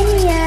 Kenya.